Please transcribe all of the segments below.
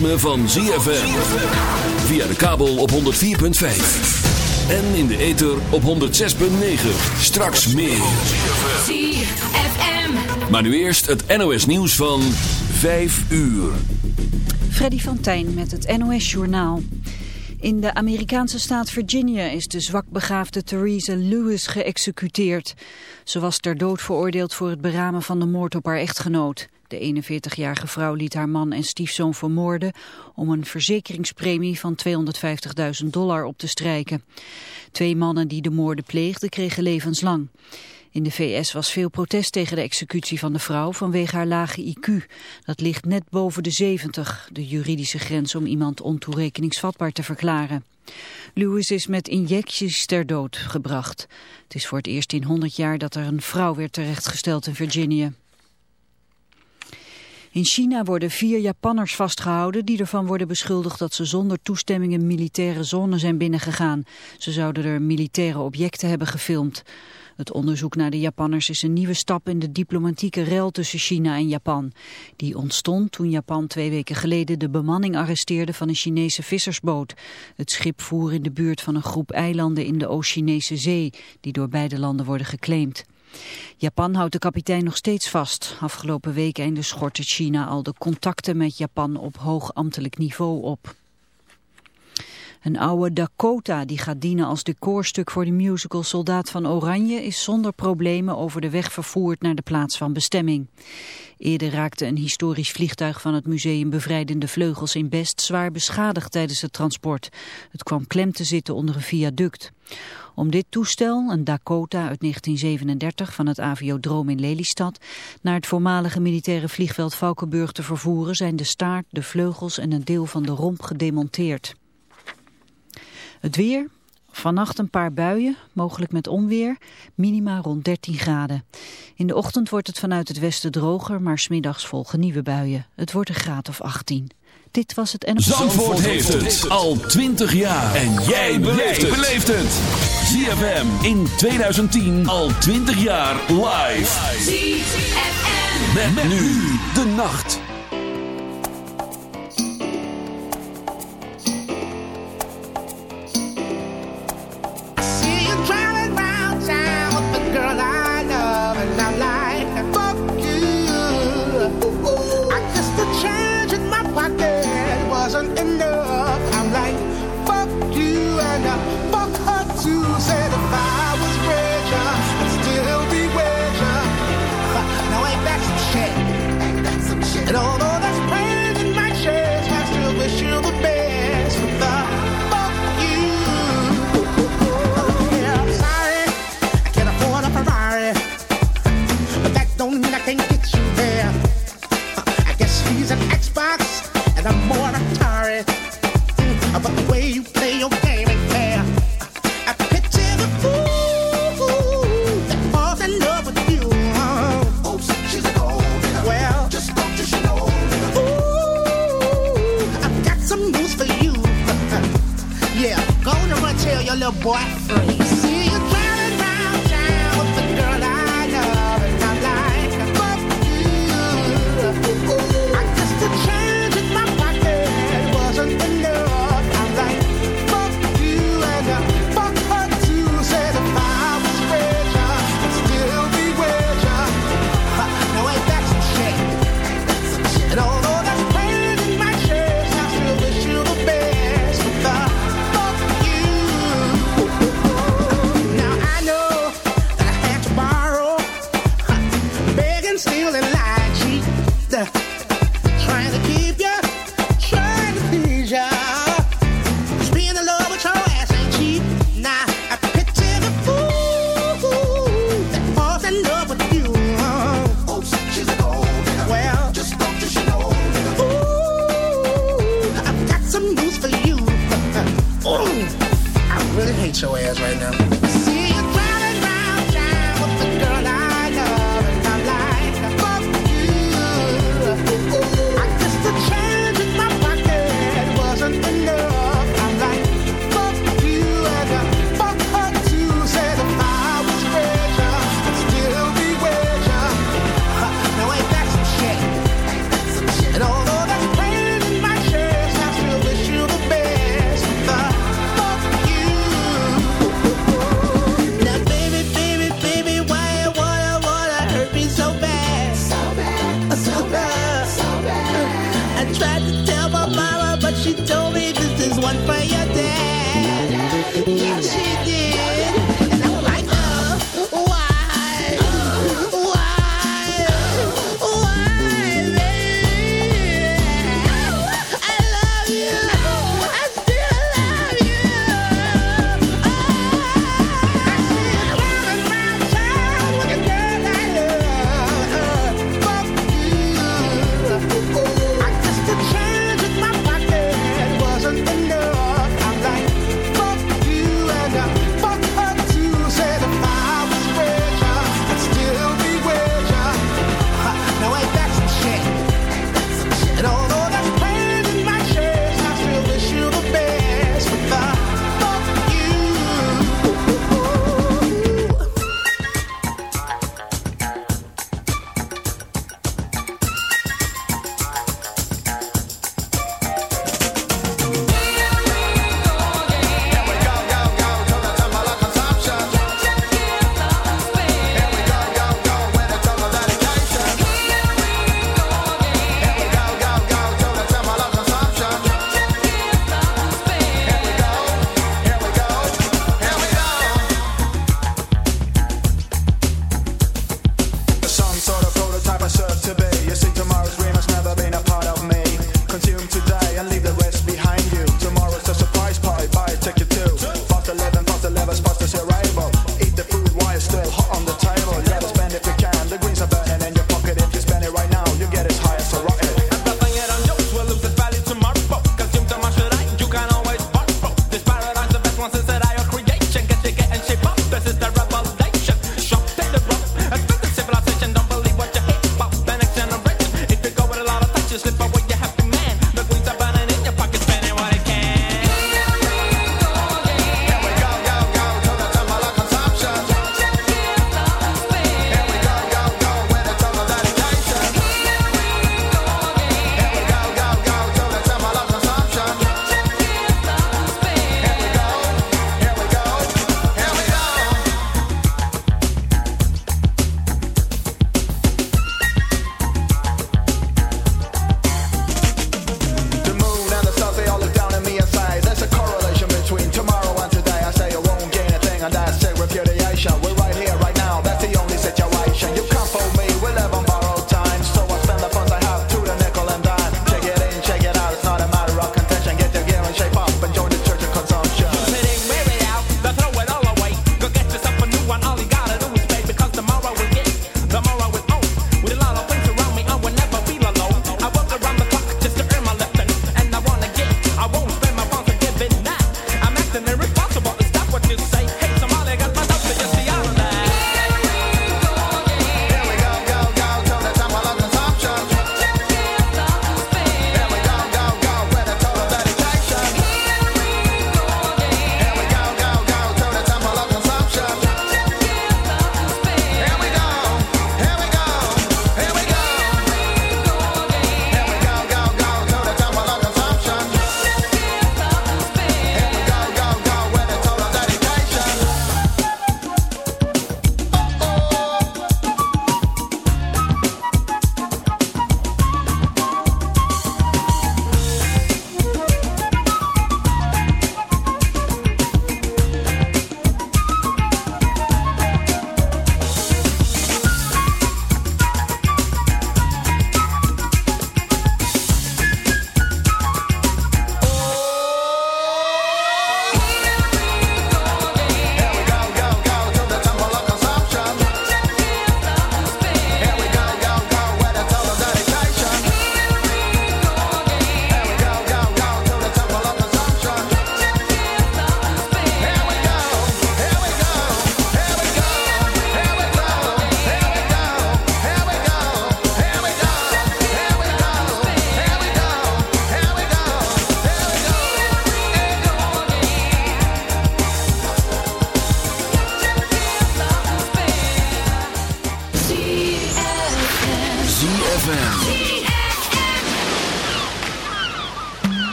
Ritme van ZFM. Via de kabel op 104.5. En in de ether op 106.9. Straks meer. ZFM. Maar nu eerst het NOS nieuws van 5 uur. Freddy van Tijn met het NOS Journaal. In de Amerikaanse staat Virginia is de zwakbegaafde Theresa Lewis geëxecuteerd. Ze was ter dood veroordeeld voor het beramen van de moord op haar echtgenoot. De 41-jarige vrouw liet haar man en stiefzoon vermoorden om een verzekeringspremie van 250.000 dollar op te strijken. Twee mannen die de moorden pleegden kregen levenslang. In de VS was veel protest tegen de executie van de vrouw vanwege haar lage IQ. Dat ligt net boven de 70, de juridische grens om iemand ontoerekeningsvatbaar te verklaren. Lewis is met injecties ter dood gebracht. Het is voor het eerst in 100 jaar dat er een vrouw werd terechtgesteld in Virginia. In China worden vier Japanners vastgehouden die ervan worden beschuldigd dat ze zonder toestemming een militaire zone zijn binnengegaan. Ze zouden er militaire objecten hebben gefilmd. Het onderzoek naar de Japanners is een nieuwe stap in de diplomatieke rel tussen China en Japan. Die ontstond toen Japan twee weken geleden de bemanning arresteerde van een Chinese vissersboot. Het schip voer in de buurt van een groep eilanden in de Oost-Chinese zee, die door beide landen worden geclaimd. Japan houdt de kapitein nog steeds vast. Afgelopen week einde schortte China al de contacten met Japan op hoog ambtelijk niveau op. Een oude Dakota die gaat dienen als decorstuk voor de musical Soldaat van Oranje is zonder problemen over de weg vervoerd naar de plaats van bestemming. Eerder raakte een historisch vliegtuig van het museum Bevrijdende Vleugels in Best zwaar beschadigd tijdens het transport. Het kwam klem te zitten onder een viaduct. Om dit toestel, een Dakota uit 1937 van het Aviodroom in Lelystad, naar het voormalige militaire vliegveld Valkenburg te vervoeren zijn de staart, de vleugels en een deel van de romp gedemonteerd. Het weer, vannacht een paar buien, mogelijk met onweer, minima rond 13 graden. In de ochtend wordt het vanuit het westen droger, maar smiddags volgen nieuwe buien. Het wordt een graad of 18. Dit was het en Zandvoort heeft het al 20 jaar. En jij beleeft het. ZFM in 2010 al 20 jaar live. ZFM. Met, met nu de nacht. black free.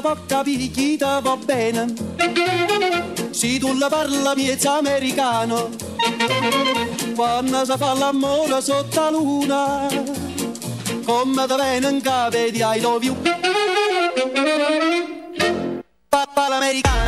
da porta picchita va bene. Si tu la parla pietà americano, quando sa fa l'amore sotto la luna, come da n'cave di I love you. Papa l'americano.